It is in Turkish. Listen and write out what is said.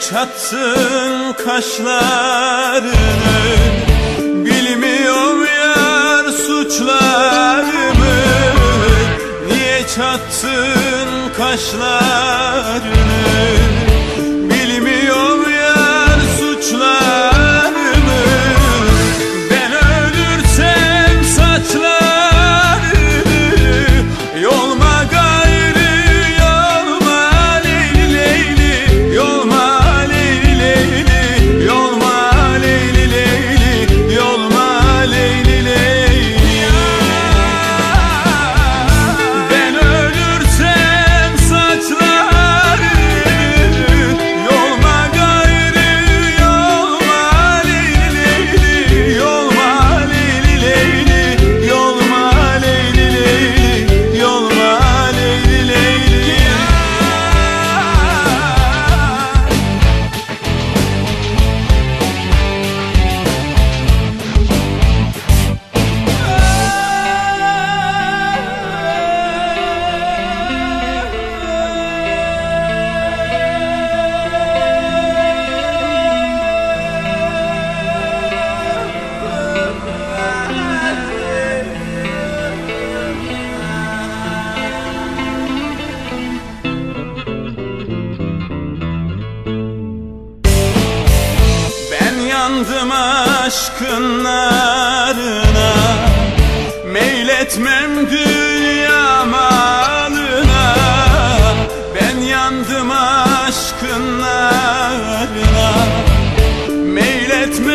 çatsın kaşlarını. Bilmiyorum yar suçlarımı. Niye çatsın kaşlarını? yandım aşkın narına. Meyletmem dünya malına Ben yandım aşkın narına. Meyletmem